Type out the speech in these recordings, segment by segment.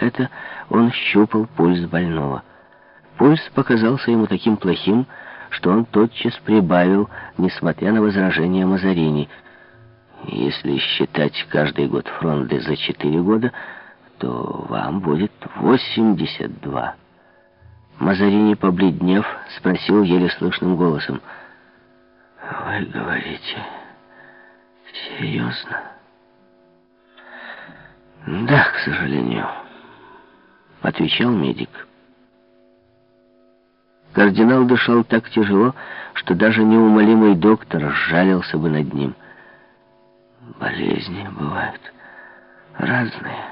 это, он щупал пульс больного. Пульс показался ему таким плохим, что он тотчас прибавил, несмотря на возражения Мазарини. Если считать каждый год фронды за четыре года, то вам будет 82. Мазарини, побледнев, спросил еле слышным голосом. «Вы говорите серьезно?» «Да, к сожалению», — отвечал медик. Кардинал дышал так тяжело, что даже неумолимый доктор сжалился бы над ним. «Болезни бывают разные»,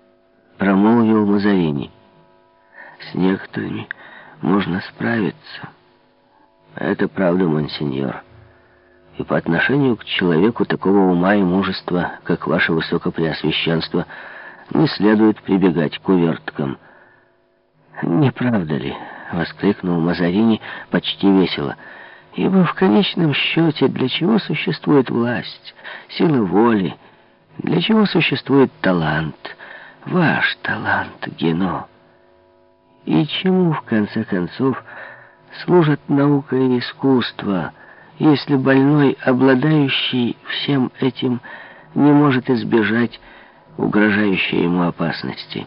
— промолвил Мазарини. «С некоторыми можно справиться». «Это правда, монсеньор. И по отношению к человеку такого ума и мужества, как ваше высокопреосвященство, не следует прибегать к уверткам». «Не правда ли?» — воскликнул Мазарини почти весело. «Ибо в конечном счете для чего существует власть, сила воли, для чего существует талант, ваш талант, Гено? И чему, в конце концов, служат наука и искусство, если больной, обладающий всем этим, не может избежать угрожающей ему опасности?»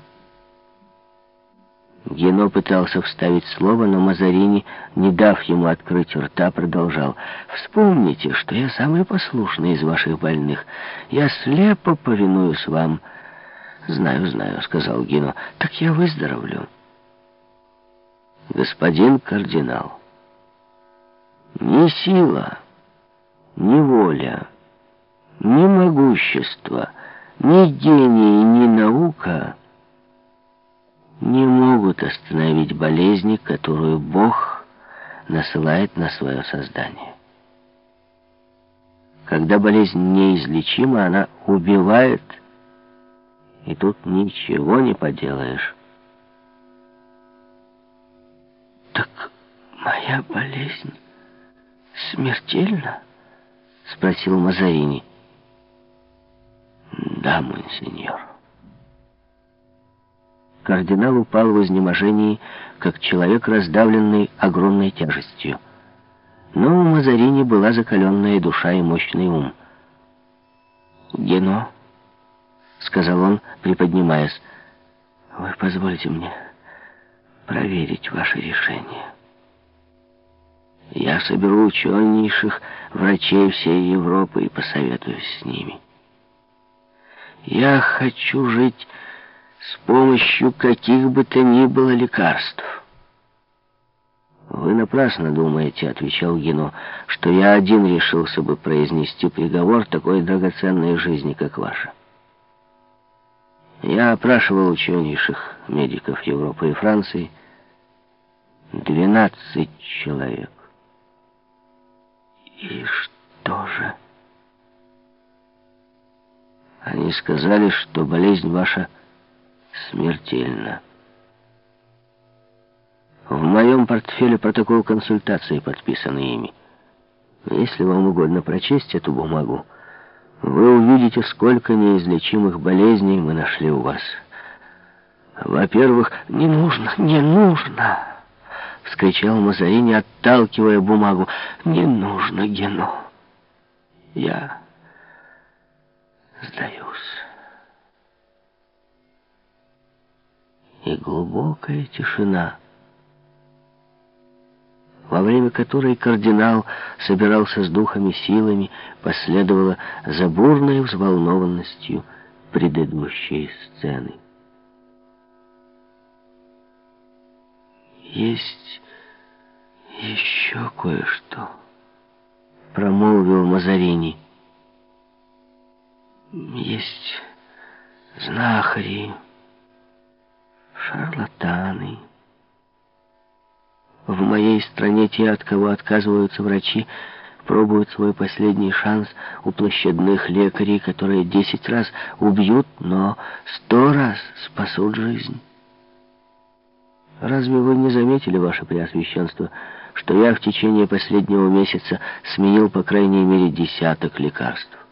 Гено пытался вставить слово, но Мазарини, не дав ему открыть рта, продолжал. «Вспомните, что я самый послушный из ваших больных. Я слепо повинуюсь вам». «Знаю, знаю», — сказал Гено. «Так я выздоровлю». «Господин кардинал, ни сила, ни воля, ни могущество, ни гений, ни наука — не могут остановить болезни, которую Бог насылает на свое создание. Когда болезнь неизлечима, она убивает, и тут ничего не поделаешь. «Так моя болезнь смертельна?» — спросил Мазарини. «Да, монсеньор». Кардинал упал в изнеможении, как человек, раздавленный огромной тяжестью. Но у Мазарини была закаленная душа и мощный ум. «Гено», — сказал он, приподнимаясь, — «вы позволите мне проверить ваше решение. Я соберу ученейших врачей всей Европы и посоветуюсь с ними. Я хочу жить с помощью каких бы то ни было лекарств. «Вы напрасно думаете, — отвечал Гино, — что я один решился бы произнести приговор такой драгоценной жизни, как ваша. Я опрашивал ученейших медиков Европы и Франции. Двенадцать человек. И что Они сказали, что болезнь ваша смертельно. В моем портфеле протокол консультации, подписанный ими. Если вам угодно прочесть эту бумагу, вы увидите, сколько неизлечимых болезней мы нашли у вас. Во-первых, не нужно, не нужно, вскричал Мазарини, отталкивая бумагу. Не нужно, Гено. Я сдаюсь. и глубокая тишина, во время которой кардинал собирался с духами силами, последовала за бурной взволнованностью предыдущей сцены. «Есть еще кое-что», — промолвил Мазарини. «Есть знахари» шарлатаны. В моей стране те, от кого отказываются врачи, пробуют свой последний шанс у площадных лекарей, которые десять раз убьют, но сто раз спасут жизнь. Разве вы не заметили, ваше преосвященство, что я в течение последнего месяца сменил по крайней мере десяток лекарств?